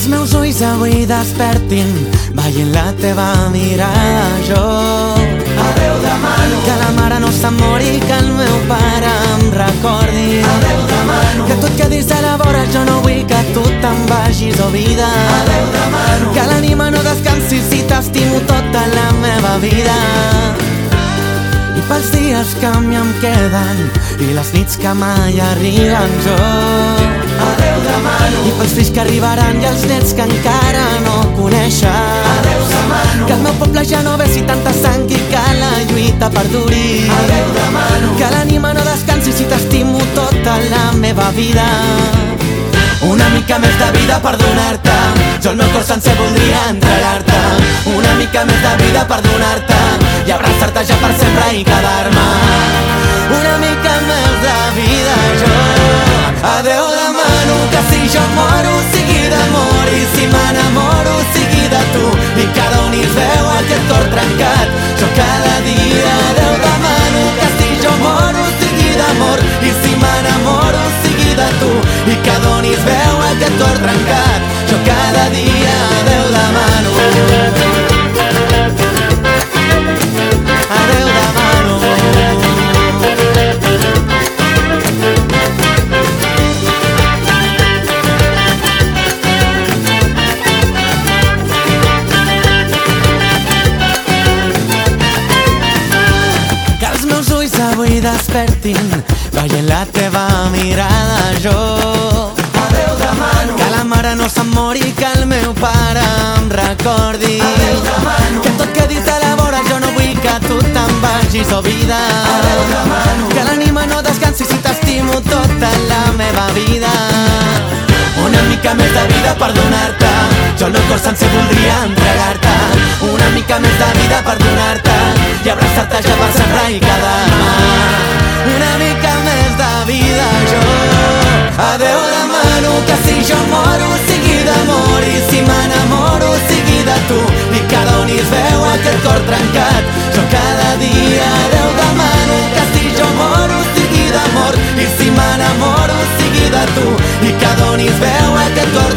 Els meus ulls avui despertin veient la teva mirada jo. Adeu demano, que la mare no se'n mori que el meu pare adeu que l'ànima no descansi si t'estimo tota la meva vida. I pels dies que a mi em queden i les nits que mai arriben jo. Adeu demano, i pels fills que arribaran i els nets que encara no coneixen. Adeu demano, que el meu poble ja no vessi tanta sang i que la lluita perduri. Adeu demano, que l'ànima no descansi si t'estimo tota la meva vida mica més de vida per donar-te. Jo el meu cor sencer voldria entregar-te. Una mica més de vida per donar-te. I abraçar-te ja per sempre i quedar-me avui despertin. Veient la teva mirada jo. Adeu demano, que la mare no se'n mori que el meu pare em recordi. Adeu demano, que tot quedi a la vora jo no vull que tu te'n vagis oh vida. Adeu demano, que l'ànima no descansi si t'estimo tota la meva vida. Una mica més de vida per donar-te. Jo el meu cor sencer voldria entregar-te. Una mica més de vida per donar-te. I abraçar-te ja per sempre i quedar-me que si jo moro sigui d'amor i si m'enamoro sigui de tu. I cada un hi veu aquest cor trencat. Jo cada dia adeu demano que si jo moro sigui d'amor i si m'enamoro sigui de tu. I cada un hi veu aquest cor